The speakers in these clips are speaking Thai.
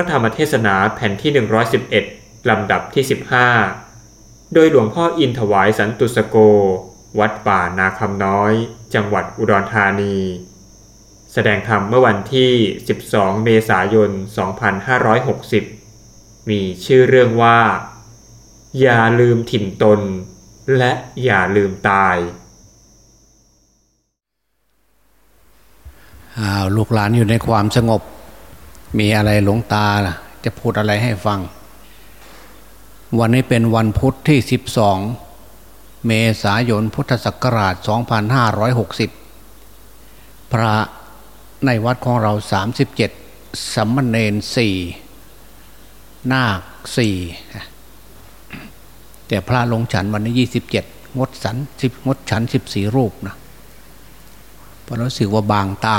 ระธรรมเทศนาแผ่นที่ 111 ลำดับที่ 15 โดยหลวงพ่ออินถวายสันตุสโก วัดป่านาคำน้อย จังหวัดอุดรธานี แสดงธรรมเมื่อวันที่ 12 เมษายน 2560 มีชื่อเรื่องว่า อย่าลืมถิ่นตน และอย่าลืมตายอ้าวลูกหลานอยู่ในความสงบ มีอะไรหลวงตาล่ะ จะพูดอะไรให้ฟัง วันนี้เป็นวันพุทธที่ 12 เมษายนพุทธศักราช 2560 พระในวัดของเรา 37สัมมเนนสี่นาคสี่แต่พระลงฉันวันนี้ 27 งดสันงดฉัน 14 รูปนะเพราะรู้สึกว่าบางตา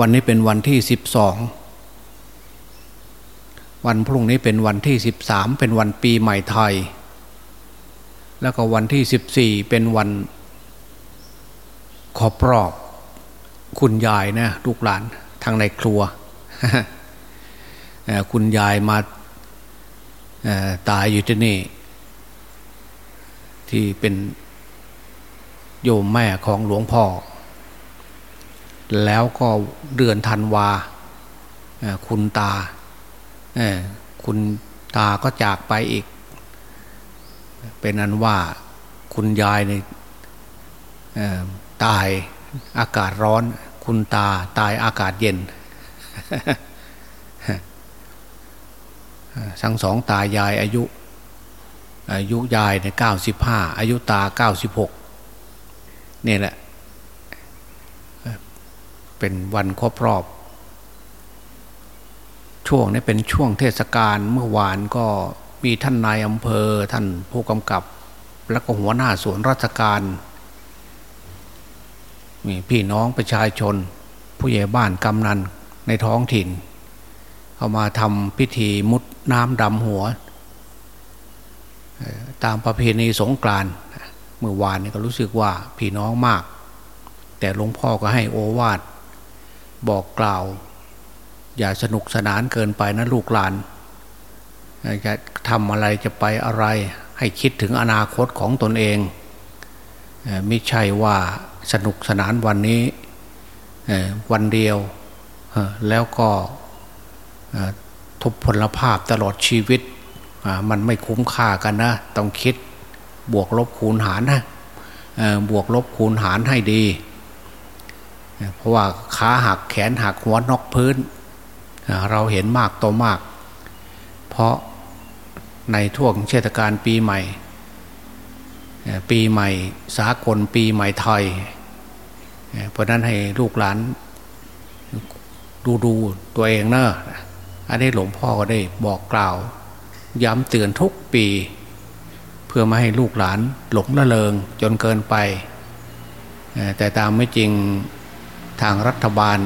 วันนี้เป็นวันที่สิบสอง วันพรุ่งนี้เป็นวันที่สิบสามเป็นวันปีใหม่ไทย แล้วก็วันที่สิบสี่เป็นวันขอบรอบ คุณยายนะลูกหลานทางในครัว คุณยายมาตายอยู่ที่นี่ ที่เป็นโยมแม่ของหลวงพ่อ แล้วก็เดือนธันวาคุณตาคุณตาก็จากไปอีก เป็นนั้นว่าคุณยายในตายอากาศร้อน คุณตาตายอากาศเย็น ทั้งสองตายายอายุ อายุยายในเก้าสิบห้าอายุตาเก้าสิบหกนี่แหละ เป็นวันครบรอบ ช่วงนี้เป็นช่วงเทศกาลเมื่อวานก็มีท่านนายอำเภอท่านผู้กำกับ แล้วก็หัวหน้าส่วนราชการมีพี่น้องประชาชน ผู้ใหญ่บ้านกำนันในท้องถิ่น เขามาทำพิธีมุดน้ำดำหัว ตามประเพณีสงกรานต์เมื่อวานนี่ก็รู้สึกว่าพี่น้องมาก แต่หลวงพ่อก็ให้โอวาท บอกกล่าว อย่าสนุกสนานเกินไปนะลูกหลานจะทำอะไรจะไปอะไร ให้คิดถึงอนาคตของตนเองไม่ใช่ว่าสนุกสนานวันนี้วันเดียวแล้วก็ทุพพลภาพตลอดชีวิต มันไม่คุ้มค่ากันนะ ต้องคิดบวกลบคูณหารนะบวกลบคูณหารให้ดี เพราะว่าขาหักแขนหักหัวนอกพื้น เราเห็นมากต่อมาก เพราะในท่วงเทศกาลปีใหม่ ปีใหม่สากลปีใหม่ไทย เพราะนั้นให้ลูกหลานดูดูตัวเองเนอะอันนี้หลวงพ่อก็ได้บอกกล่าว ย้ำเตือนทุกปี เพื่อไม่ให้ลูกหลานหลงละเลงจนเกินไป แต่ตามไม่จริง ทางรัฐบาล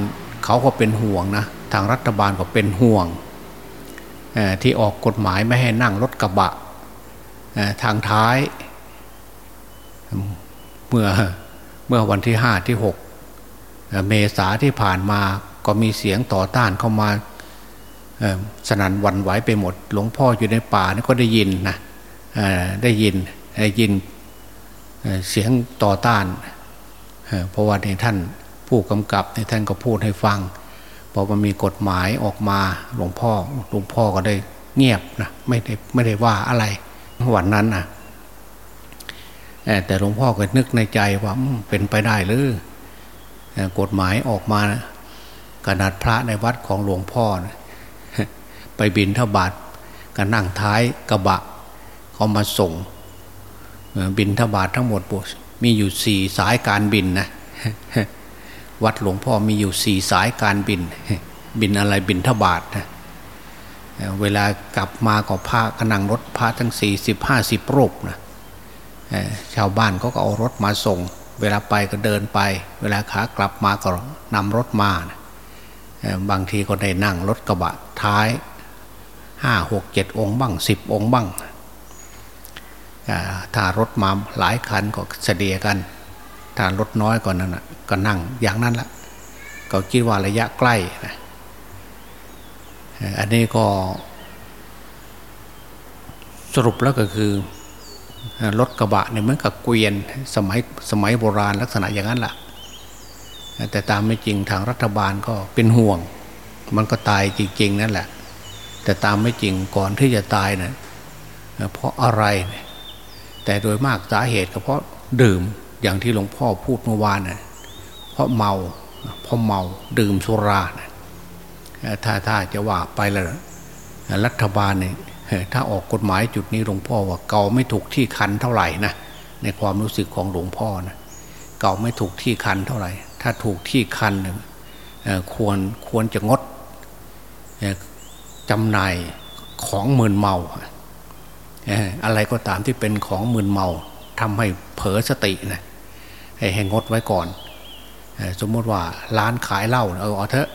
เขาก็เป็นห่วงนะทางรัฐบาลก็เป็นห่วงที่ออกกฎหมายไม่ให้นั่งรถกระบะทางท้ายเมื่อเมื่อวันที่ห้าที่หกเมษาที่ผ่านมาก็มีเสียงต่อต้านเข้ามาสนั่นวันไหวไปหมด หลวงพ่ออยู่ในป่านี่ก็ได้ยินนะได้ยินได้ยินเสียงต่อต้านเพราะว่าในท่าน ผู้กำกับในท่านก็พูดให้ฟังพอมันมีกฎหมายออกมาหลวงพ่อหลวงพ่อก็ได้เงียบนะไม่ได้ไม่ได้ว่าอะไรวันนั้นนะแต่หลวงพ่อก็นึกในใจว่าเป็นไปได้หรือกฎหมายออกมาขนาดพระในวัดของหลวงพ่อนะไปบินทบาทก็นั่งท้ายกระบะเขามาส่งบินทบาททั้งหมดมีอยู่สี่สายการบินนะ วัดหลวงพ่อมีอยู่สี่สายการบิน บินอะไรบินทบาทนะเวลากลับมาก็พาขนังรถพระทั้งสี่สิบห้าสิบรูปนะชาวบ้านก็เอารถมาส่ง เวลาไปก็เดินไป เวลาขากลับมาก็นำรถมานะบางทีก็ได้นั่งรถกระบะท้ายห้าหกเจ็ดองค์บ้างสิบองค์บ้างถ้ารถมาหลายคันก็เสดียกัน ถ้ารถน้อยกว่านนั้นก็นั่งอย่างนั้นละก็คิดว่าระยะใกล้นะอันนี้ก็สรุปแล้วก็คือรถกระบะเนี่ยเหมือนกับเกวียนสมัยสมัยโบราณลักษณะอย่างนั้นแหละแต่ตามไม่จริงทางรัฐบาลก็เป็นห่วง มันก็ตายจริง ๆ นั่นแหละ แต่ตามไม่จริงก่อนที่จะตายนะเพราะอะไร แต่โดยมากสาเหตุก็เพราะดื่ม อย่างที่หลวงพ่อพูดเมื่อวานนะเพราะเมาเพราะเมาดื่มสุรานะถ้าถ้าจะว่าไปแล้วรัฐบาลเนี่ยถ้าออกกฎหมายจุดนี้หลวงพ่อว่าเกาไม่ถูกที่คันเท่าไหร่นะในความรู้สึกของหลวงพ่อนะเกาไม่ถูกที่คันเท่าไหร่ ถ้าถูกที่คันควรควรจะงดจำหน่ายของมืนเมาอะไรก็ตามที่เป็นของมืนเมาทำให้เผลอสตินะ ให้งดไว้ก่อน สมมติว่าร้านขายเหล้าเออเอาเถอะ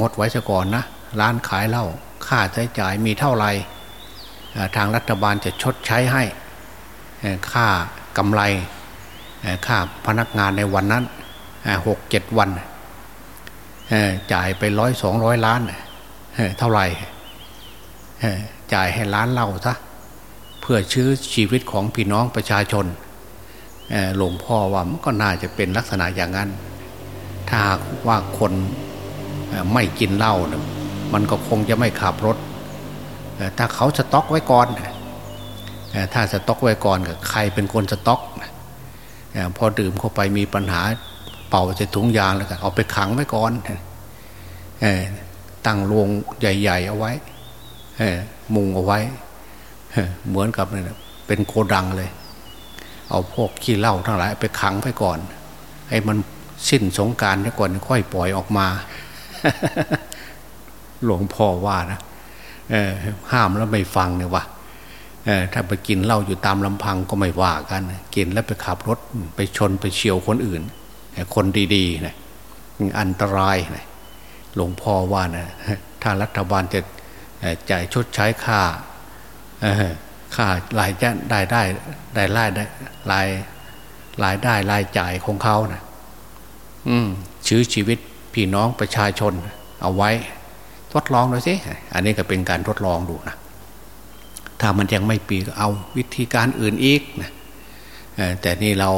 งดไว้ซะก่อนนะ ร้านขายเหล้าค่าใช้จ่ายมีเท่าไหร่ทางรัฐบาลจะชดใช้ให้ค่ากำไรค่าพนักงานในวันนั้นหกเจ็ดวันจ่ายไปร้อยสองร้อยล้านเท่าไหร่จ่ายให้ล้านเหล่าซะเพื่อชื้อชีวิตของพี่น้องประชาชน หลวงพ่อว่ามันก็น่าจะเป็นลักษณะอย่างนั้น ถ้าว่าคนไม่กินเหล้ามันก็คงจะไม่ขับรถ ถ้าเขาสต็อกไว้ก่อน ถ้าสต็อกไว้ก่อนกับใครเป็นคนสต็อก พอดื่มเข้าไปมีปัญหาเป่าใส่ถุงยางแล้วก็เอาไปขังไว้ก่อน ตั้งโรงใหญ่ ๆ เอาไว้ มุงเอาไว้ เหมือนกับเป็นโกดังเลย เอาพวกขี้เหล้าทั้งหลายไปขังไว้ก่อน ให้มันสิ้นสงการก่อนค่อยปล่อยออกมา หลวงพ่อว่านะห้ามแล้วไม่ฟังเนี่ยวะถ้าไปกินเหล้าอยู่ตามลำพังก็ไม่ว่ากัน กินแล้วไปขับรถไปชนไปเฉียวคนอื่น คนดีๆนะอันตรายนะหลวงพ่อว่านะถ้ารัฐบาลจะจ่ายชดใช้ค่า ค่ารายได้ได้ได้รายได้รายรายได้รายจ่ายของเขานะอืมชื้อชีวิตพี่น้องประชาชน เอาไว้ ทดลองหน่อยสิอันนี้ก็เป็นการทดลองดูนะถ้ามันยังไม่ปีก็เอาวิธีการอื่นอีกนะแต่นี่เรา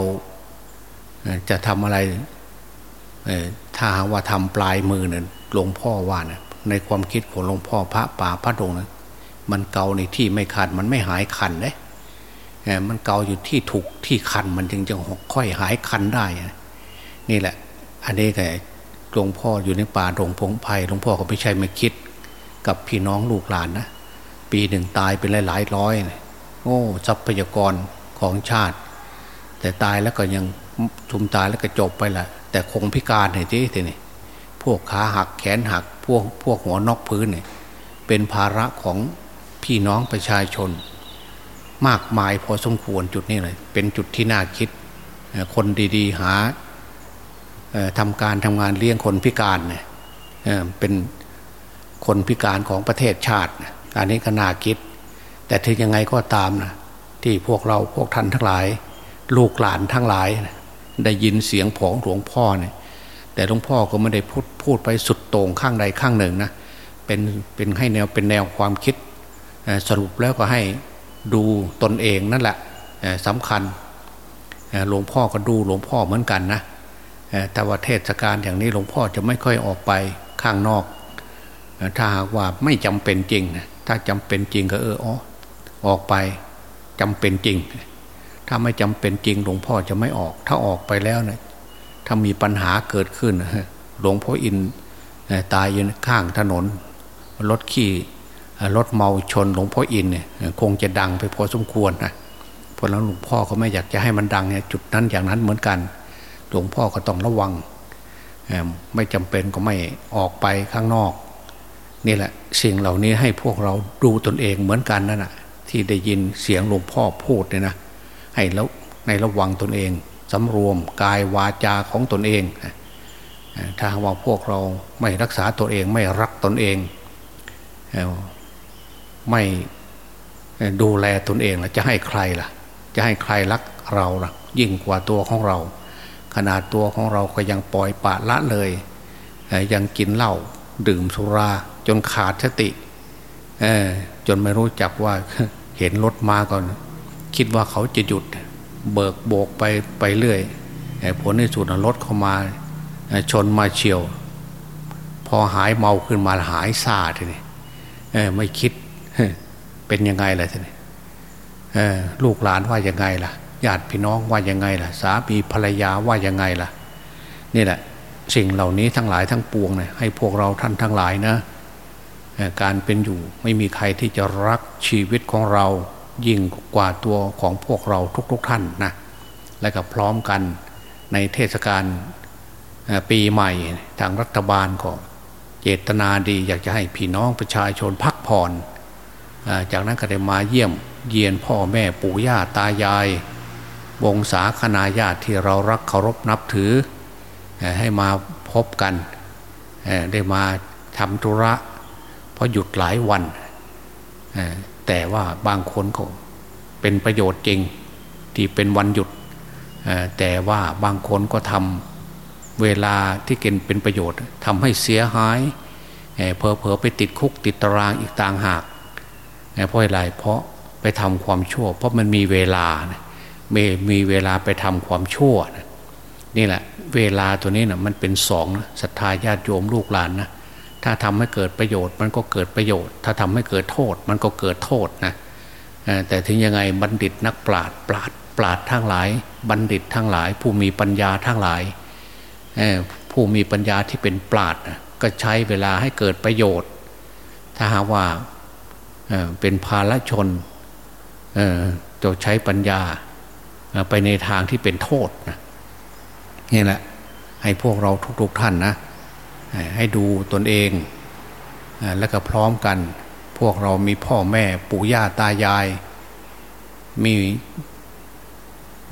จะทำอะไรถ้าว่าทำปลายมือเนี่ยหลวงพ่อว่านะในความคิดของหลวงพ่อพระป่าพระดงนะ มันเกาในที่ไม่คันมันไม่หายคันเลยมันเกาอยู่ที่ถูกที่คันมันจึงจะค่อยหายคันได้ นี่แหละ อันนี้ก็หลวงพ่ออยู่ในป่าดงพงไพ่หลวงพ่อก็ไม่ใช่ไม่คิด กับพี่น้องลูกหลานนะปีหนึ่งตายเป็นหลายๆร้อยโอ้ทรัพยากรของชาติ แต่ตายแล้วก็ยังทุมตายแล้วก็จบไปแหละแต่คงพิการเห็นที่ทีนี่พวกขาหักแขนหักพวกพวกหัวนอกพื้นเนี่ยเป็นภาระของ พี่น้องประชาชน มากมายพอสมควรจุดนี้เลยเป็นจุดที่น่าคิด คนดี ๆ หาทำการทำงานเลี้ยงคนพิการเนี่ยเป็นคนพิการของประเทศชาติ อันนี้ก็น่าคิด แต่ถึงยังไงก็ตามนะที่พวกเราพวกท่านทั้งหลาย ลูกหลานทั้งหลาย ได้ยินเสียงของหลวงพ่อเนี่ยแต่หลวงพ่อก็ไม่ได้พูดพูดไปสุดโต่งข้างใดข้างหนึ่งนะเป็นเป็นให้แนวเป็นแนวความคิด สรุปแล้วก็ให้ดูตนเองนั่นแหละสำคัญหลวงพ่อก็ดูหลวงพ่อเหมือนกันนะแต่ว่าเทศกาลอย่างนี้หลวงพ่อจะไม่ค่อยออกไปข้างนอก ถ้าหากว่าไม่จำเป็นจริง ถ้าจำเป็นจริงก็เอออ๋อออกไปจำเป็นจริง ถ้าไม่จำเป็นจริง หลวงพ่อจะไม่ออก ถ้าออกไปแล้วเนะถ้ามีปัญหาเกิดขึ้นหลวงพ่ออินตายอยู่ข้างถนนรถขี่ รถเมาชนหลวงพ่ออินเนี่ยคงจะดังไปพอสมควรนะเพราะนั้นหลวงพ่อก็ไม่อยากจะให้มันดังเนี่ยจุดนั้นอย่างนั้นเหมือนกัน หลวงพ่อก็ต้องระวัง ไม่จำเป็นก็ไม่ออกไปข้างนอก นี่แหละสิ่งเหล่านี้ให้พวกเราดูตนเองเหมือนกันนั่นแหะที่ได้ยินเสียงหลวงพ่อพูดเนี่ยนะให้แล้วในระวังตนเองสำรวมกายวาจาของตนเองถ้าว่าพวกเราไม่รักษาตัวเองไม่รักตนเอง ไม่ดูแลตนเองล่ะจะให้ใครล่ะ จะให้ใครรักเราล่ะ ยิ่งกว่าตัวของเรา ขนาดตัวของเราก็ยังปล่อยปะละเลย ยังกินเหล้าดื่มสุราจนขาดสติจนไม่รู้จักว่าเห็นรถมาก่อน คิดว่าเขาจะหยุดเบิกโบกไปไปเรื่อยผลในสุดรถเข้ามาชนมาเฉียว พอหายเมาขึ้นมาหายซาทีนี้ไม่คิด เป็นยังไงล่ะทีนี้ลูกหลานว่ายังไงล่ะญาติพี่น้องว่ายังไงล่ะ สามีภรรยาว่ายังไงล่ะ นี่แหละ สิ่งเหล่านี้ทั้งหลายทั้งปวงเนี่ยให้พวกเราท่านทั้งหลายนะการเป็นอยู่ไม่มีใครที่จะรักชีวิตของเรายิ่งกว่าตัวของพวกเราทุกๆทท่านนะและก็พร้อมกันในเทศกาลปีใหม่ทางรัฐบาลก็เจตนาดี อยากจะให้พี่น้องประชาชนพักผ่อน จากนั้นก็ได้มาเยี่ยมเยียนพ่อแม่ปู่ย่าตายาย วงศาคณาญาติที่เรารักเคารพนับถือ ให้มาพบกัน ได้มาทำธุระ เพราะหยุดหลายวัน แต่ว่าบางคนก็เป็นประโยชน์จริงที่เป็นวันหยุด แต่ว่าบางคนก็ทำเวลาที่เกินเป็นประโยชน์ทำให้เสียหายเพอเพอไปติดคุกติดตารางอีกต่างหาก เพราะอะไรเพราะไปทำความชั่ว เพราะมันมีเวลาไม่มีเวลาไปทำความชั่วนี่แหละ เวลาตัวนี้นะมันเป็นสองนะศรัทธาญาติโยมลูกหลานนะถ้าทำให้เกิดประโยชน์มันก็เกิดประโยชน์ ถ้าทำให้เกิดโทษมันก็เกิดโทษนะแต่ถึงยังไงบัณฑิตนักปราดปราดปราดทั้งหลาย บัณฑิตทั้งหลาย ผู้มีปัญญาทั้งหลายผู้มีปัญญาที่เป็นปราดก็ใช้เวลาให้เกิดประโยชน์ ถ้าหาว่า เป็นภาลชนจะใช้ปัญญาไปในทางที่เป็นโทษนะนี่แหละ ให้พวกเราทุกๆท่านนะ ให้ดูตนเองแล้วก็พร้อมกัน พวกเรามีพ่อแม่ปู่ย่าตายาย มี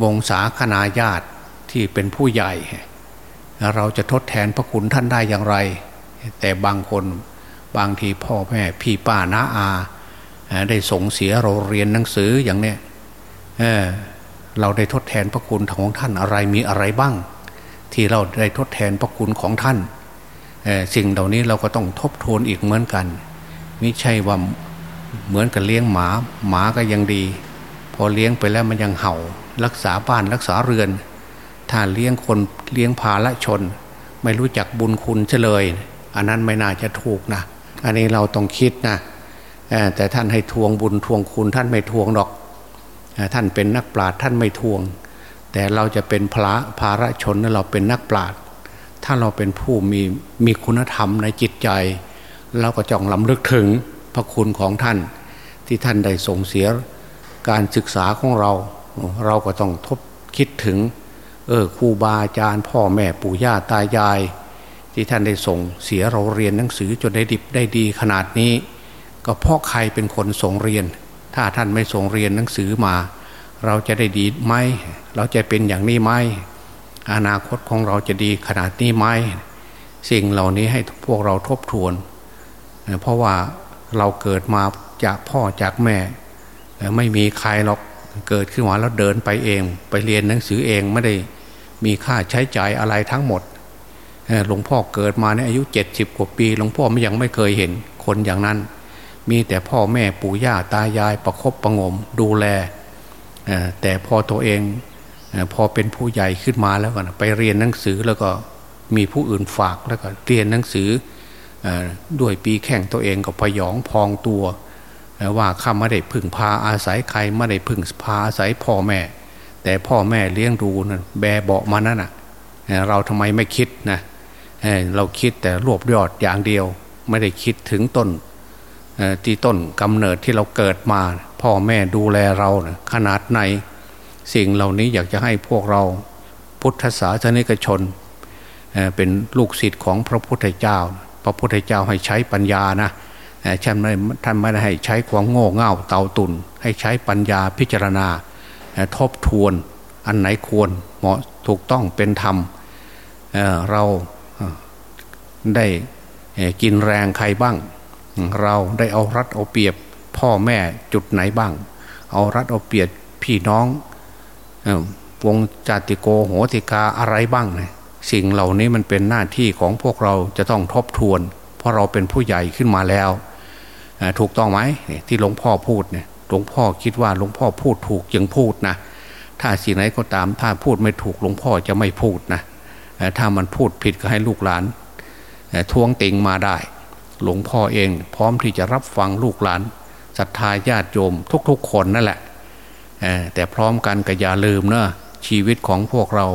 วงศาคณาญาติที่เป็นผู้ใหญ่ เราจะทดแทนพระคุณท่านได้อย่างไร แต่บางคนบางทีพ่อแม่พี่ป้าน้าอา ได้ส่งเสียเราเรียนหนังสืออย่างเนี้ยเเราได้ทดแทนพระคุณของท่านอะไรมีอะไรบ้าง ที่เราได้ทดแทนพระคุณของท่านสิ่งเหล่านี้เราก็ต้องทบทวนอีกเหมือนกันไม่ใช่ว่าเหมือนกับเลี้ยงหมาหมาก็ยังดี พอเลี้ยงไปแล้วมันยังเห่า รักษาบ้านรักษาเรือน ถ้าเลี้ยงคนเลี้ยงพาละชน ไม่รู้จักบุญคุณเฉลย อันนั้นไม่น่าจะถูกนะ อันนี้เราต้องคิดนะ แต่ท่านให้ทวงบุญทวงคุณท่านไม่ทวงหรอก ท่านเป็นนักปราชญ์ท่านไม่ทวง แต่เราจะเป็นพระภาระชนเราเป็นนักปราชญ์ถ้าเราเป็นผู้มีมีคุณธรรมในจิตใจ เราก็จ้องลำลึกถึงพระคุณของท่าน ที่ท่านได้ส่งเสียการศึกษาของเรา เราก็ต้องทบคิดถึงเออครูบาอาจารย์ พ่อแม่ปู่ย่าตายาย ที่ท่านได้ส่งเสียเราเรียนหนังสือจนได้ดิบได้ดีขนาดนี้ ก็เพราะใครเป็นคนส่งเรียน ถ้าท่านไม่ส่งเรียนหนังสือมา เราจะได้ดีไหมเราจะเป็นอย่างนี้ไหมอนาคตของเราจะดีขนาดนี้ไหมสิ่งเหล่านี้ให้พวกเราทบทวน เพราะว่าเราเกิดมาจากพ่อจากแม่ ไม่มีใครหรอกเกิดขึ้นมาแล้วเดินไปเอง ไปเรียนหนังสือเองไม่ได้มีค่าใช้จ่ายอะไรทั้งหมดหลวงพ่อเกิดมาในอายุเจ็ดสิบกว่าปีหลวงพ่อไม่ยังไม่เคยเห็นคนอย่างนั้น มีแต่พ่อแม่ปู่ย่าตายายประครบประงมดูแลแต่พอตัวเองพอเป็นผู้ใหญ่ขึ้นมาแล้วก็ไปเรียนหนังสือแล้วก็มีผู้อื่นฝากแล้วก็เรียนหนังสือด้วยปีแข่งตัวเองก็พยองพองตัวว่าข้าไม่ได้พึ่งพาอาศัยใครไม่ได้พึ่งพาอาศัยพ่อแม่ แต่พ่อแม่เลี้ยงดูนะแบเบามานั่นอะเราทำไมไม่คิดนะเราคิดแต่รวบยอดอย่างเดียว ไม่ได้คิดถึงต้น ที่ต้นกำเนิดที่เราเกิดมา พ่อแม่ดูแลเรานะขนาดไหนสิ่งเหล่านี้อยากจะให้พวกเราพุทธศาสนิกชนเป็นลูกศิษย์ของพระพุทธเจ้า พระพุทธเจ้าให้ใช้ปัญญานะท่านไม่ท่านไม่ได้ให้ใช้ความโง่เง่าเตาตุนให้ใช้ปัญญาพิจารณา ทบทวนอันไหนควรเหมาะถูกต้องเป็นธรรมเเราได้กินแรงใครบ้าง เราได้เอารัดเอาเปรียบ พ่อแม่จุดไหนบ้าง เอารัดเอาเปรียบพี่น้องวงจติโกโหติกาอะไรบ้างเนะสิ่งเหล่านี้มันเป็นหน้าที่ของพวกเราจะต้องทบทวน เพราะเราเป็นผู้ใหญ่ขึ้นมาแล้ว ถูกต้องไหมที่หลวงพ่อพูดเนี่ยหลวงพ่อคิดว่าหลวงพ่อพูดถูกยังพูดนะถ้าสิ่งไหนก็ตามถ้าพูดไม่ถูกหลวงพ่อจะไม่พูดนะถ้ามันพูดผิดก็ให้ลูกหลานทวงติงมาได้ หลวงพ่อเอง พร้อมที่จะรับฟังลูกหลานศรัทธาญาติโยมทุกๆคนนั่นแหละแต่พร้อมกันก็อย่าลืมเนะชีวิตของพวกเรา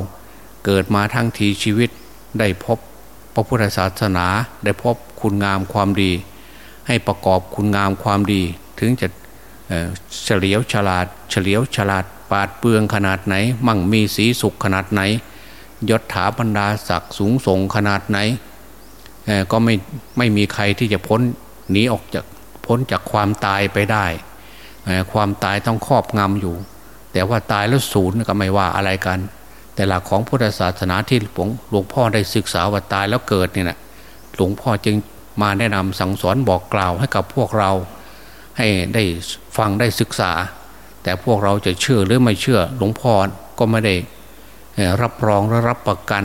เกิดมาทั้งทีชีวิตได้พบพระพุทธศาสนาได้พบคุณงามความดี ให้ประกอบคุณงามความดี ถึงจะเฉลียวฉลาด เฉลียวฉลาดปาดเปลืองขนาดไหน มั่งมีสีสุขขนาดไหนยศถาบรรดาศักดิ์สูงส่งขนาดไหน ก็ไม่ไม่มีใครที่จะพ้นหนีออกจากพ้นจากความตายไปได้ความตายต้องครอบงำอยู่ แต่ว่าตายแล้วศูนย์ก็ไม่ว่าอะไรกัน แต่หลักของพุทธศาสนาที่หลวงพ่อได้ศึกษาว่าตายแล้วเกิดเนี่ยนะหลวงพ่อจึงมาแนะนำสั่งสอนบอกกล่าวให้กับพวกเราให้ได้ฟังได้ศึกษา แต่พวกเราจะเชื่อหรือไม่เชื่อหลวงพ่อก็ไม่ได้รับรองและรับประกัน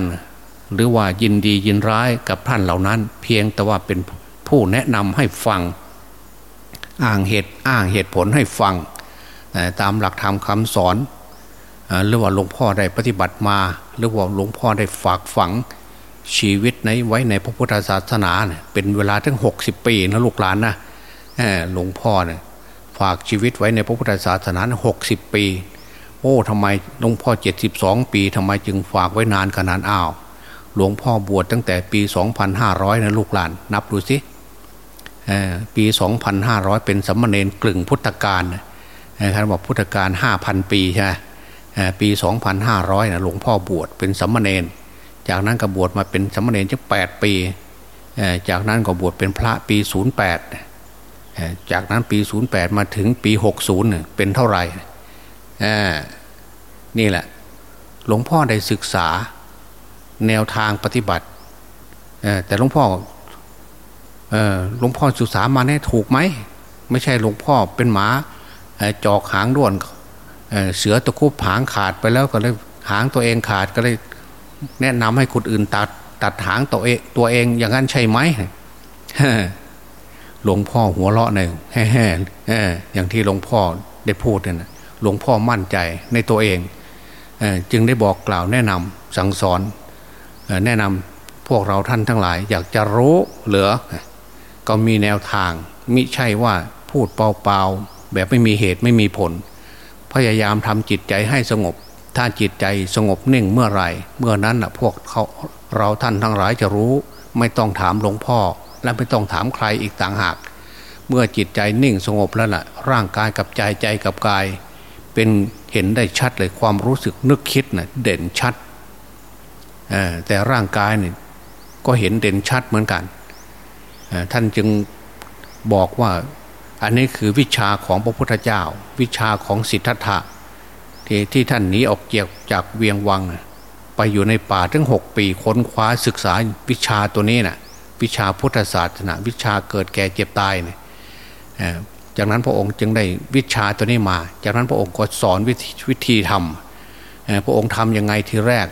หรือว่ายินดียินร้ายกับท่านเหล่านั้น เพียงแต่ว่าเป็นผู้แนะนำให้ฟัง อ้างเหตุอ้างเหตุผลให้ฟัง ตามหลักธรรมคำสอน หรือว่าหลวงพ่อได้ปฏิบัติมา หรือว่าหลวงพ่อได้ฝากฝังชีวิตในไว้ในพระพุทธศาสนาเป็นเวลาถึงหกสิบปีนะลูกหลานนะหลวงพ่อเนี่ยฝากชีวิตไว้ในพระพุทธศาสนาหกสิบปี โอ้ทำไมหลวงพ่อเจ็ดสิบสองปีทำไมจึงฝากไว้นานขนาดอ้าว หลวงพ่อบวชตั้งแต่ปีสองพันะลูกหลาน นับดูสิปีสองพันห้าร้อยเป็นสัมมาเนนกลึงพุทธกาลท่านบอกพุทธกาลห้าพันปีใช่ไหมปีสองพันะหลวงพ่อบวชเป็นสัมมาเนนจากนั้นก็บวชมาเป็นสัมมาเนรจึงแปดปี จากนั้นก็บวชเป็นพระปีศูนย์แปดจากนั้นปีศูนย์แปดมาถึงปีหกศูนย์เป็นเท่าไหร่นี่แหละหลวงพ่อได้ศึกษา แนวทางปฏิบัติแต่หลวงพ่อหลวงพ่อศึกษามาแน่ถูกไหม ไม่ใช่หลวงพ่อเป็นหมาจอกหางด้วนเสือตะคุบหางขาดไปแล้วก็เลยหางตัวเองขาดก็เลยแนะนำให้คนอื่นตัดตัดหางตัวเองตัวเองอย่างนั้นใช่ไหมหลวงพ่อหัวเราะหนึ่งแฮ่ๆอย่างที่หลวงพ่อได้พูดเนี่ยหลวงพ่อมั่นใจในตัวเอง จึงได้บอกกล่าวแนะนำสั่งสอน แนะนำพวกเราท่านทั้งหลาย อยากจะรู้เหลือ ก็มีแนวทาง มิใช่ว่าพูดเปล่าๆ แบบไม่มีเหตุไม่มีผล พยายามทำจิตใจให้สงบ ถ้าจิตใจสงบนิ่งเมื่อไรเมื่อนั้นอะพวกเขาเราท่านทั้งหลายจะรู้ ไม่ต้องถามหลวงพ่อ และไม่ต้องถามใครอีกต่างหาก เมื่อจิตใจนิ่งสงบแล้วล่ะ ร่างกายกับใจใจกับกาย เป็นเห็นได้ชัดเลยความรู้สึกนึกคิดนะ่ะเด่นชัด แต่ร่างกายเนี่ยก็เห็นเด่นชัดเหมือนกัน ท่านจึงบอกว่าอันนี้คือวิชาของพระพุทธเจ้า วิชาของสิทธัตถะที่ที่ท่านหนีออกเกียวจากเวียงวัง ไปอยู่ในป่าถึงหกปีค้นคว้าศึกษาวิชาตัวนี้นะ่ะวิชาพุทธศาสนาวิชาเกิดแก่เจ็บตายเนี่ยจากนั้นพระองค์จึงได้วิชาตัวนี้มา จากนั้นพระองค์ก็สอนวิธีวิธีทำ พระองค์ทำยังไงทีแรก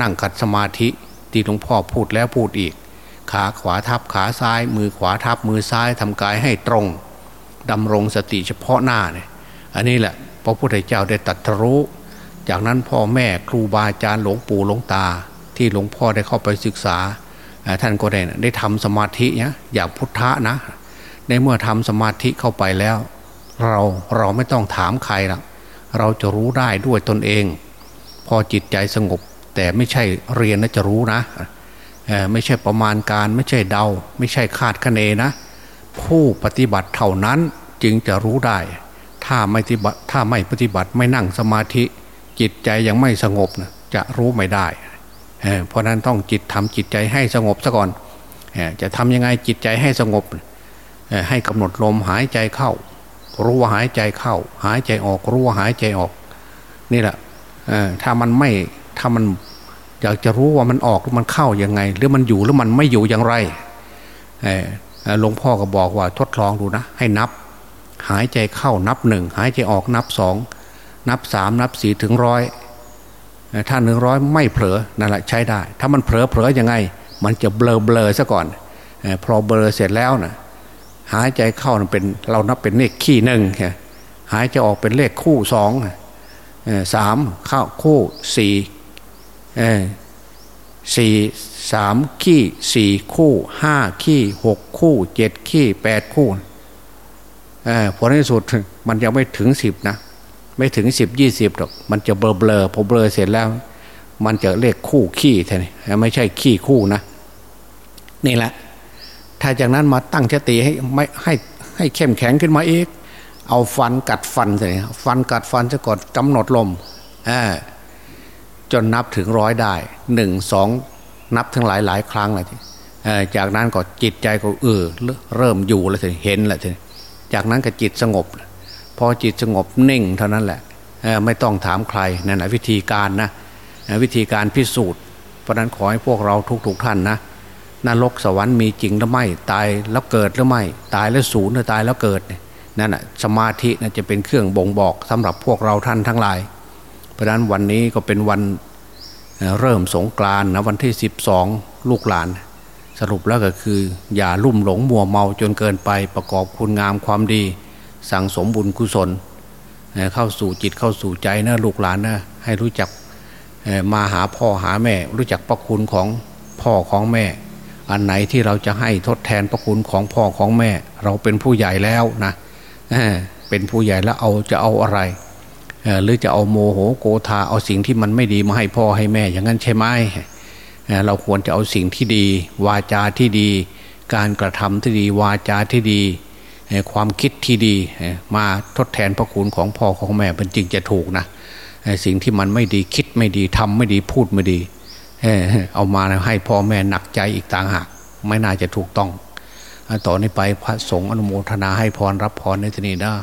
นั่งขัดสมาธิที่หลวงพ่อพูดแล้วพูดอีก ขาขวาทับขาซ้าย มือขวาทับมือซ้ายทำกายให้ตรงดำรงสติเฉพาะหน้าเนี่ยอันนี้แหละพระพุทธเจ้าได้ตัดรู้ จากนั้นพ่อแม่ครูบาอาจารย์หลวงปู่หลวงตา ที่หลวงพ่อได้เข้าไปศึกษา ท่านก็ได้ได้ทำสมาธิเนี่ยอย่างพุทธะนะในเมื่อทำสมาธิเข้าไปแล้ว เราเราไม่ต้องถามใครละเราจะรู้ได้ด้วยตนเอง พอจิตใจสงบ แต่ไม่ใช่เรียนนะจะรู้นะไม่ใช่ประมาณการไม่ใช่เดา ไม่ใช่คาดคะเนนะ ผู้ปฏิบัติเท่านั้นจึงจะรู้ได้ ถ้าไม่ปฏิบัติถ้าไม่ปฏิบัติไม่นั่งสมาธิจิตใจยังไม่สงบนะจะรู้ไม่ได้ เพราะนั้นต้องจิตทำจิตใจให้สงบซะก่อน จะทำยังไงจิตใจให้สงบ ให้กำหนดลมหายใจเข้า รู้ว่าหายใจเข้า หายใจออกรู้ว่าหายใจออก นี่แหละ ถ้ามันไม่ถ้ามันอยากจะรู้ว่ามันออกหรือมันเข้ายังไง หรือมันอยู่หรือมันไม่อยู่อย่างไรหลวงพ่อก็บอกว่าทดลองดูนะ ให้นับ หายใจเข้านับหนึ่งหายใจออกนับสองนับสามนับสี่ถึงร้อยถ้าหนึ่งร้อยไม่เผลอนั่นแหละใช้ได้ ถ้ามันเผลอเผลอยังไง มันจะเบลอเบลอซะก่อนอพอเบลอเสร็จแล้วนะหายใจเข้านะเป็นเรานับเป็นเลขขี้หนึ่งหายใจออกเป็นเลขคู่สอง สามข้าคู่สี่สี่สามขี้สี่คู่ห้าขี้หกคู่เจ็ดขี้แปดคู่ผลในสุดมันยังไม่ถึงสิบนะ ไม่ถึงสิบยี่สิบหรอกมันจะเบลอเบลอพอเบลอเสร็จแล้ว มันจะเลขคู่ขี้แทนไม่ใช่ขี้คู่นะ นี่แหละ ถ้าจากนั้นมาตั้งสติให้ไม่ให้ให้เข้มแข็งขึ้นมาอีก เอาฟันกัดฟันเลยฟันกัดฟันจะกดกำหนดลมจนนับถึงร้อยได้หนึ่งสองนับทั้งหลายหลายครั้งเลยทีจากนั้นก็จิตใจก็เออเริ่มอยู่แล้วเห็นแล้วทีจากนั้นก็จิตสงบ พอจิตสงบนิ่งเท่านั้นแหละไม่ต้องถามใครนั่นแหละวิธีการนะวิธีการพิสูจน์ เพราะนั้นขอให้พวกเราทุกๆท่านนะนรกสวรรค์มีจริงหรือไม่ตายแล้วเกิดหรือไม่ ตายแล้วสูญหรือตายแล้วเกิดเนี่ย นั่นแหะสมาธินะจะเป็นเครื่องบ่งบอกสำหรับพวกเราท่านทั้งหลาย เพราะฉะนั้นวันนี้ก็เป็นวันเริ่มสงกรานนะวันที่ 12 ลูกหลาน สรุปแล้วก็คือ อย่าลุ่มหลงมัวเมาจนเกินไปประกอบคุณงามความดี สั่งสมบุญกุศล เข้าสู่จิตเข้าสู่ใจนะลูกหลานนะให้รู้จักมาหาพ่อหาแม่ รู้จักพระคุณของพ่อของแม่ อันไหนที่เราจะให้ทดแทนพระคุณของพ่อของแม่ เราเป็นผู้ใหญ่แล้วนะเเป็นผู้ใหญ่แล้วเอาจะเอาอะไรหรือจะเอาโมโหโกธาเอาสิ่งที่มันไม่ดีมาให้พ่อให้แม่ อย่างนั้นใช่ไหมเราควรจะเอาสิ่งที่ดี วาจาที่ดี การกระทำที่ดี วาจาที่ดี ความคิดที่ดีมาทดแทนพระคุณของพ่อของแม่เป็นจริงจะถูกนะสิ่งที่มันไม่ดีคิดไม่ดีทำไม่ดีพูดไม่ดี เอามาให้พ่อแม่หนักใจอีกต่างหาก ไม่น่าจะถูกต้อง ต่อนนี้ไปพระสงฆ์อนุโมทนาให้พรรับพรในที่นี้นะ